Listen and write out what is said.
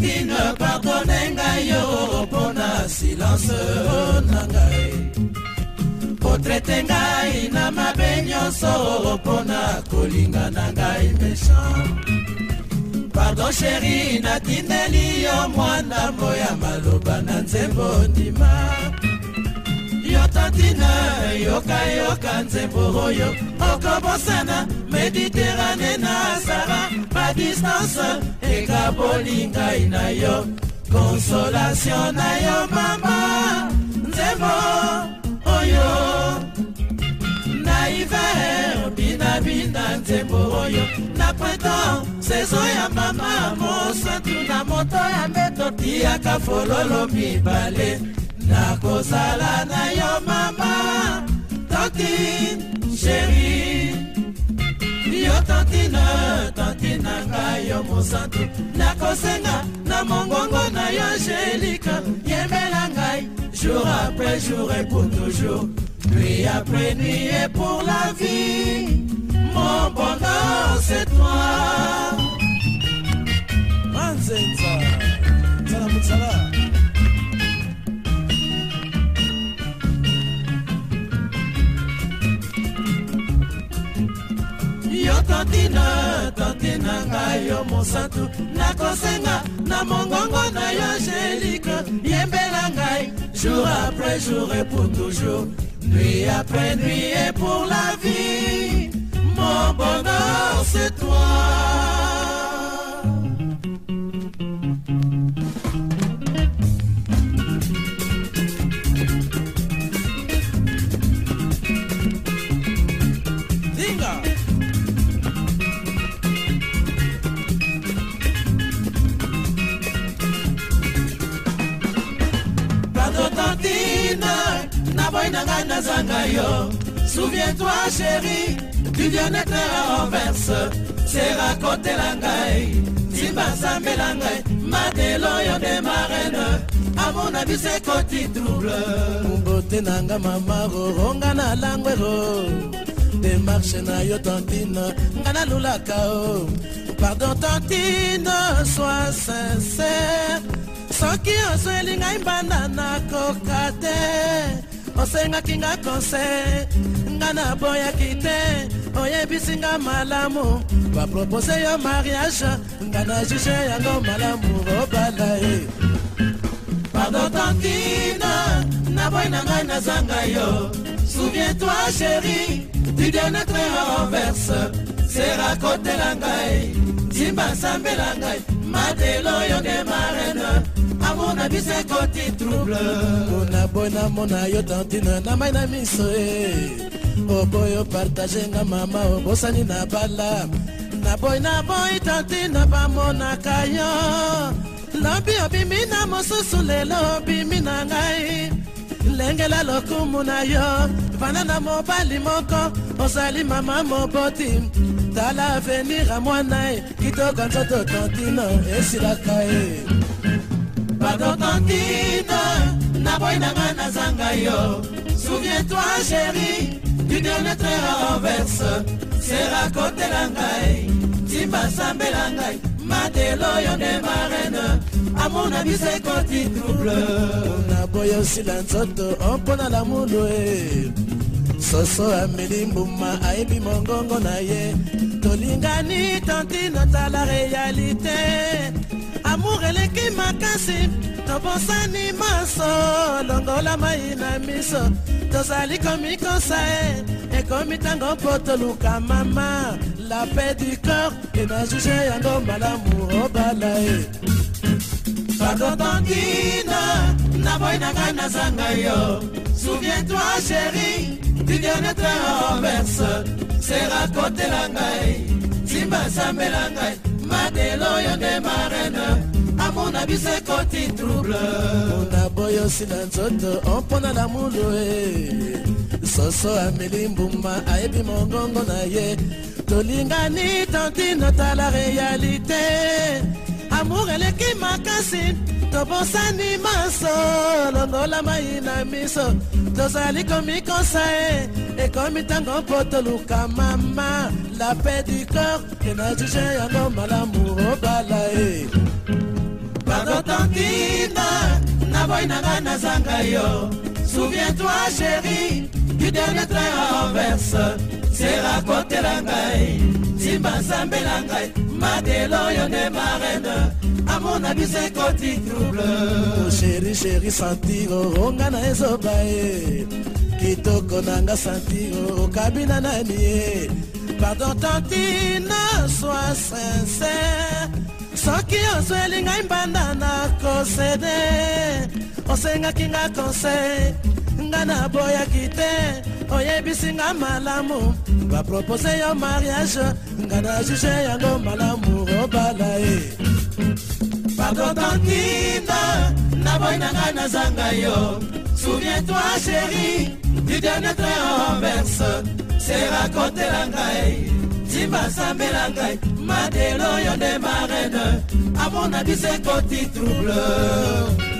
martine pardone ngai yo mpo na silence na ngai potrete ngai na mabe nyonso mpo na kolinga na ngai méchant pardon sheri natindeli yo mwana mbo ya maloba na nzembo ndima yo tantina yokayoka nzembo oyo okobosana mediterane na sara badistance ekaboli ngai na yo konsolatio na yo mama nzembo oyo naiver binabina nzembo oyo na printemps sezo ya mama mosantu na moto ya mbeto tiaka fololo mibale nakozala na yo mama tantine sheri yo tantine tantine ngai yo mosantu nakosenga na mongongo na yo angelika yembela ngai jour après jour et pour toujours nuit après nuit et pour la vie mon bonheur c'est toi manzenza tsala mutsala Tantine tantine ngai yo mosantu nakosenga na mongongo na yo angelika yembela ngai jour après jour et pour toujours nuit après nuit et pour la vie mon bonheur c'est toi na ngai nazanga yo souviens-toi chéri du vianete ya renverse sera kotela ngai nzimba asambela ngai matelo yo de marene amona biso ekoti trouble bote na nga mama roronga na langwero demarche na yo tantine nga nalulaka o pardon tantine sois sincere soki osweli ngai mbanda nakoka te osengaki nga konse nga naboyaki te oyebisi nga malamu bapropose yo mariage nga na juge yango malamu obala ye pardon tantina naboyi na ngai nazanga yo souviens-toi chéri du dianatre renverse sera kotela ngai nzimba nsambela ngai matelo yo nde marene amour na biso ekoti trouble mpona bonamo na yo tantine na mai oh, oh, na miso e oboyo partage nga mama obosani oh, na bala naboyi naboyi tantine bamonaka yo lobi obimi na mosusu lelo obimi na ngai lengela lokumu na yo vanda na mobali moko ozali mama moboti tala avenir ya mwana e kitoko nzoto tantino esilaka ye eh. badotantine naboyi na ngai nazanga yo souviens-toi chéri du dernier train renverse sera kotela ngai timbasambela ngai matelo yo nde marene amour na biso ekoti trouble naboyi osila nzoto ompona lamulu e soso ameli mbuma ayebi mongongo na ye tolingani tantino tala réalité amour eleki makasi tobosani maso longola mai na miso tozali komikosa e ekomi ntango mpo toluka mama la paix du corps ena juge yango malamu obala e padotontina na boyi na ngai nazanga yo souviens-toi chéri du dionetre roberts sera kotela ngai simba sambela ngai lelo oyo nde marene amona biso ekoti trouble mpona boyosi na nzoto ompona na mulu e eh. soso ameli mbuma ayebi mongongo na ye tolingani tantino tala realite amour eleki makasi tobosani maso longolamayi na miso tozali komikosa e ekomi ntango mpo toluka mama la paix du corps kena juge yango malamu obala e badotantina na boyi na ngai nazanga yo souviens-toi chérie, du dernier train à la sera kotela ngai simba nsambela ngai madelo yo nde marene amour na biso ekoti trouble sheri sheri santiro onga na ezoba ye kitoko nanga santiro okabina nani ye pardon tantina sois sincere soki ozweli ngai mbanda na kosede osengaki nga conseil nga naboyaki te oyebisi nga malamu bapropose yo mariage nga na juge yango malamu obala ye akotantina na boy na ngai nazanga yo souviens-toi chéri du dernier train en verse sera kotela ngai eh. timbasambela ngai eh. madelo yo nde marene amona biso ekoti trouble